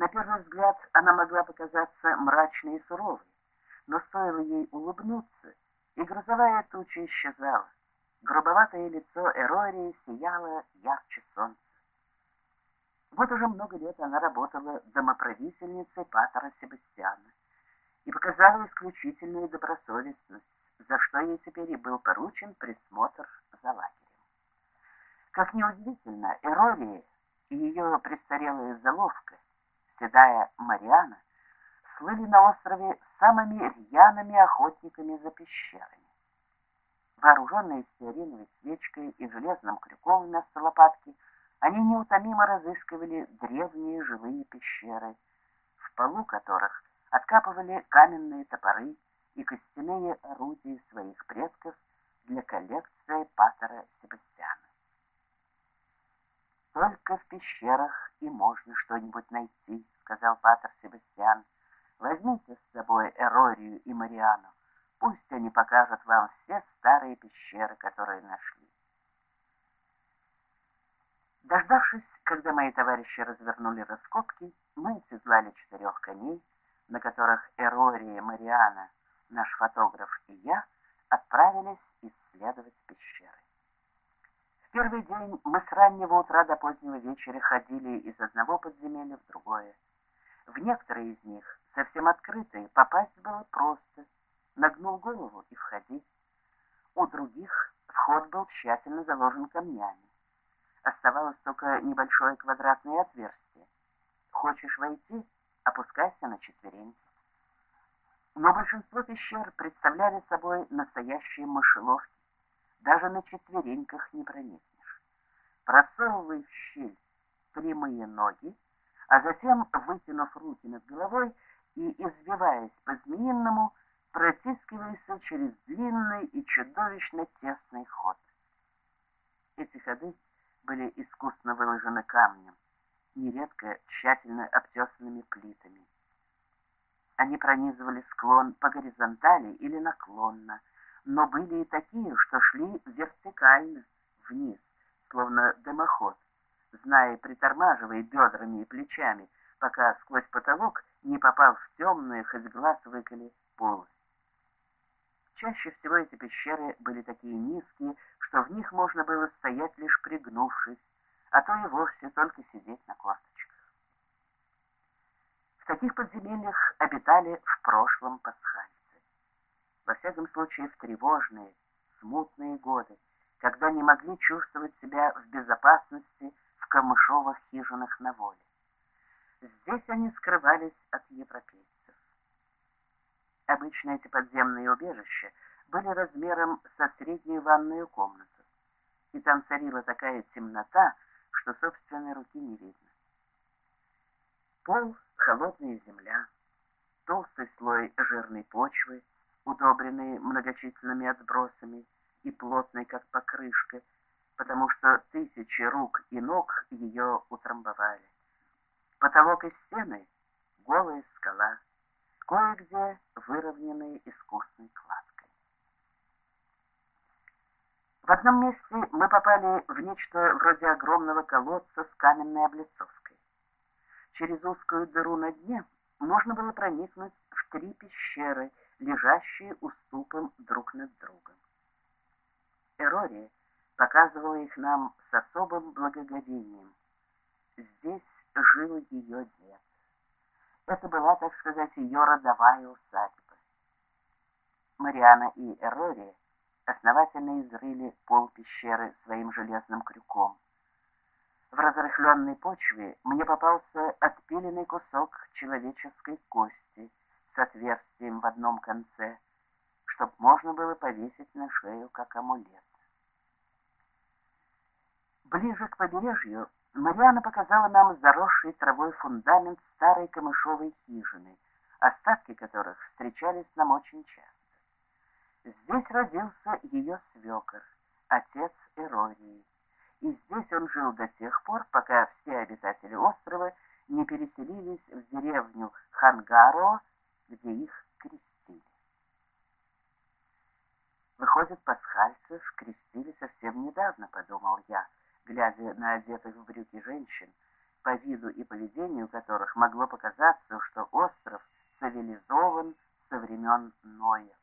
На первый взгляд она могла показаться мрачной и суровой, но стоило ей улыбнуться, и грозовая туча исчезала. Грубоватое лицо Эрории сияло ярче солнца. Вот уже много лет она работала домоправительницей Патера Себастьяна и показала исключительную добросовестность, за что ей теперь и был поручен присмотр за лагерем. Как неудивительно, Эрория и ее престарелая заловка, седая Мариана, слыли на острове самыми рьяными охотниками за пещерами. Вооруженные стеариновой свечкой и железным крюком вместо лопатки, они неутомимо разыскивали древние живые пещеры, в полу которых откапывали каменные топоры и костяные орудия своих предков для коллекции Патера Себастьяна. «Только в пещерах и можно что-нибудь найти», — сказал Патер Себастьян. «Возьмите с собой Эрорию и Мариану. Пусть они покажут вам все старые пещеры, которые нашли. Дождавшись, когда мои товарищи развернули раскопки, мы оседлали четырех коней, на которых Эрория, Мариана, наш фотограф и я отправились исследовать пещеры. В первый день мы с раннего утра до позднего вечера ходили из одного подземелья в другое. В некоторые из них, совсем открытые, попасть было просто – нагнул голову и входи. У других вход был тщательно заложен камнями. Оставалось только небольшое квадратное отверстие. Хочешь войти — опускайся на четвереньки. Но большинство пещер представляли собой настоящие мышеловки. Даже на четвереньках не проникнешь. Просовывай в щель прямые ноги, а затем, вытянув руки над головой и извиваясь по-змеиному, протискивается через длинный и чудовищно тесный ход. Эти ходы были искусно выложены камнем, нередко тщательно обтесанными плитами. Они пронизывали склон по горизонтали или наклонно, но были и такие, что шли вертикально, вниз, словно дымоход, зная, притормаживая бедрами и плечами, пока сквозь потолок не попал в темную, хоть глаз выколи, полость. Чаще всего эти пещеры были такие низкие, что в них можно было стоять лишь пригнувшись, а то и вовсе только сидеть на корточках. В таких подземельях обитали в прошлом пасхальцы. Во всяком случае, в тревожные, смутные годы, когда не могли чувствовать себя в безопасности в камышовых хижинах на воле. Здесь они скрывались от европейцев. Обычно эти подземные убежища были размером со среднюю ванную комнату, и там царила такая темнота, что собственной руки не видно. Пол — холодная земля, толстый слой жирной почвы, удобренный многочисленными отбросами и плотной, как покрышка, потому что тысячи рук и ног ее утрамбовали. Потолок и стены — голая скала — кое-где выровненные искусной кладкой. В одном месте мы попали в нечто вроде огромного колодца с каменной облицовкой. Через узкую дыру на дне можно было проникнуть в три пещеры, лежащие уступом друг над другом. Эрория показывала их нам с особым благоговением. Здесь жил ее дед. Это была, так сказать, ее родовая усадьба. Мариана и Эрори основательно изрыли пол пещеры своим железным крюком. В разрыхленной почве мне попался отпиленный кусок человеческой кости с отверстием в одном конце, чтоб можно было повесить на шею как амулет. Ближе к побережью Мариана показала нам заросший травой фундамент старой камышовой хижины, остатки которых встречались нам очень часто. Здесь родился ее свекор, отец Эрории, и здесь он жил до тех пор, пока все обитатели острова не переселились в деревню Хангаро, глядя на одетых в брюки женщин, по виду и поведению которых могло показаться, что остров цивилизован со времен Ноя.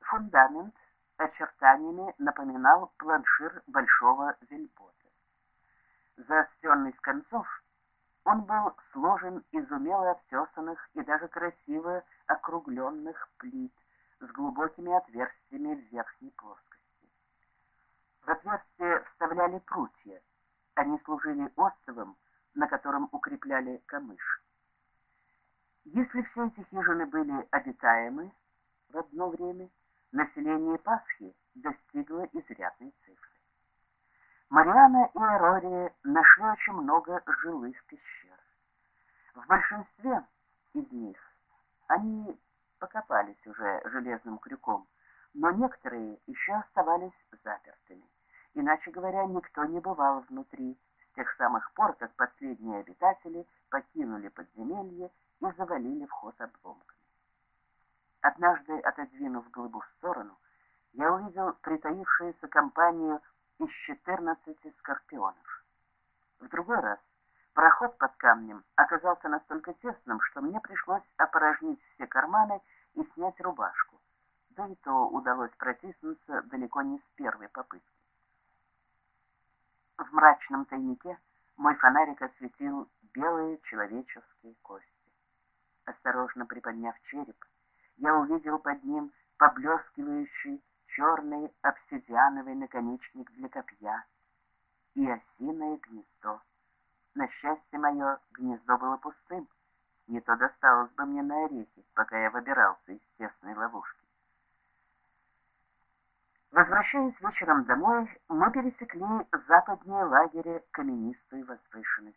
Фундамент очертаниями напоминал планшир большого вельбота. Заостренный с концов, он был сложен из умело обтесанных и даже красиво округленных плит с глубокими отверстиями в верхней плоскости. В отверстия вставляли прутья, они служили островом, на котором укрепляли камыш. Если все эти хижины были обитаемы в одно время, население Пасхи достигло изрядной цифры. Мариана и Эрория нашли очень много жилых пещер. В большинстве из них они покопались уже железным крюком, но некоторые еще оставались запертыми. Иначе говоря, никто не бывал внутри с тех самых пор, как последние обитатели покинули подземелье и завалили вход обломками. Однажды, отодвинув глыбу в сторону, я увидел притаившуюся компанию из 14 скорпионов. В другой раз проход под камнем оказался настолько тесным, что мне пришлось опорожнить все карманы и снять рубашку, да и то удалось протиснуться далеко не с первой попытки. В мрачном тайнике мой фонарик осветил белые человеческие кости. Осторожно приподняв череп, я увидел под ним поблескивающий черный обсидиановый наконечник для копья и осиное гнездо. На счастье мое, гнездо было пустым, не то досталось бы мне на орехи, пока я выбирался из тесной ловушки. Возвращаясь вечером домой, мы пересекли западнее лагеря каменистую возвышенность.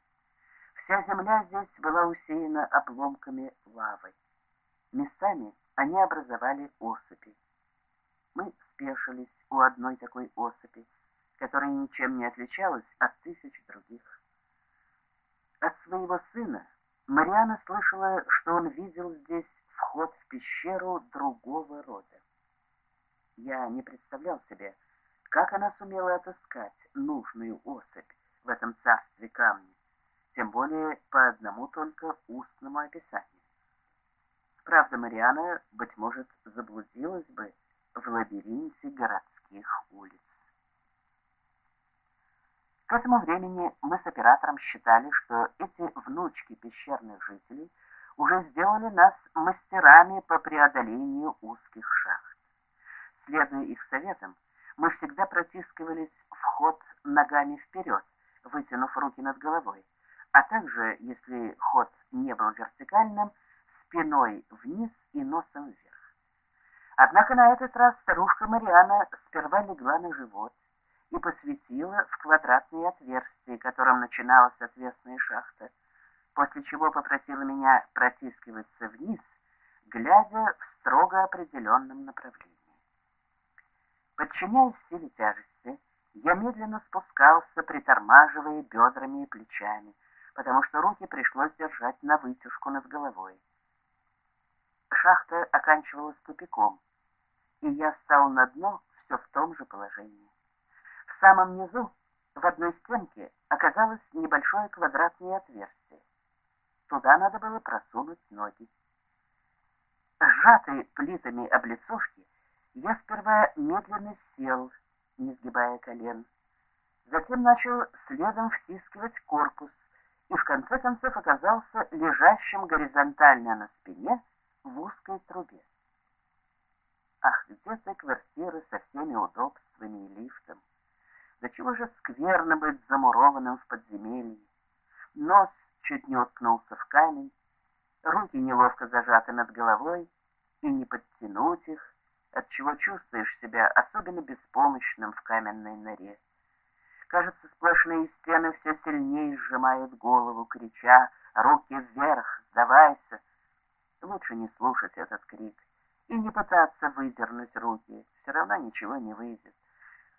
Вся земля здесь была усеяна обломками лавы. Местами они образовали осыпи. Мы спешились у одной такой осыпи, которая ничем не отличалась от тысяч других. От своего сына Мариана слышала, что он видел здесь вход в пещеру другого рода. Я не представлял себе, как она сумела отыскать нужную особь в этом царстве камня тем более по одному только устному описанию. Правда, Мариана, быть может, заблудилась бы в лабиринте городских улиц. К этому времени мы с оператором считали, что эти внучки пещерных жителей уже сделали нас мастерами по преодолению узких шахт. Следуя их советам, мы всегда протискивались в ход ногами вперед, вытянув руки над головой, а также, если ход не был вертикальным, спиной вниз и носом вверх. Однако на этот раз старушка Мариана сперва легла на живот и посветила в квадратные отверстия, которым начиналась отвесная шахта, после чего попросила меня протискиваться вниз, глядя в строго определенном направлении. Подчиняясь силе тяжести, я медленно спускался, притормаживая бедрами и плечами, потому что руки пришлось держать на вытяжку над головой. Шахта оканчивалась тупиком, и я стал на дно все в том же положении. В самом низу, в одной стенке, оказалось небольшое квадратное отверстие. Туда надо было просунуть ноги. Сжатый плитами облицовки, я сперва медленно сел, не сгибая колен. Затем начал следом втискивать корпус, и в конце концов оказался лежащим горизонтально на спине в узкой трубе. Ах, где-то квартира со всеми удобствами и лифтом. Да чего же скверно быть замурованным в подземелье. Нос чуть не уткнулся в камень, руки неловко зажаты над головой, и не подтянуть их, отчего чувствуешь себя особенно беспомощным в каменной норе. Кажется, сплошные стены все сильнее сжимают голову, крича «Руки вверх! Сдавайся!» Лучше не слушать этот крик и не пытаться выдернуть руки, все равно ничего не выйдет.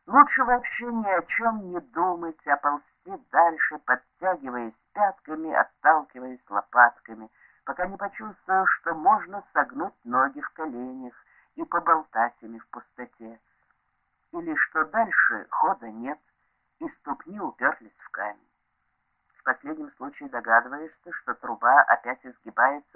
Лучше вообще ни о чем не думать, а ползти дальше, подтягиваясь пятками, отталкиваясь лопатками, пока не почувствую, что можно согнуть ноги в коленях и поболтать Дальше хода нет, и ступни уперлись в камень. В последнем случае догадываешься, что труба опять изгибается